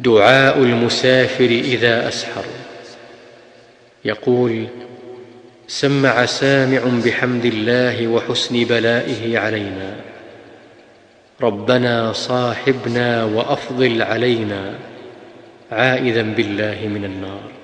دعاء المسافر إذا أسحر. يقول سمع سامع بحمد الله وحسن بلائه علينا. ربنا صاحبنا وأفضل علينا. عائذا بالله من النار.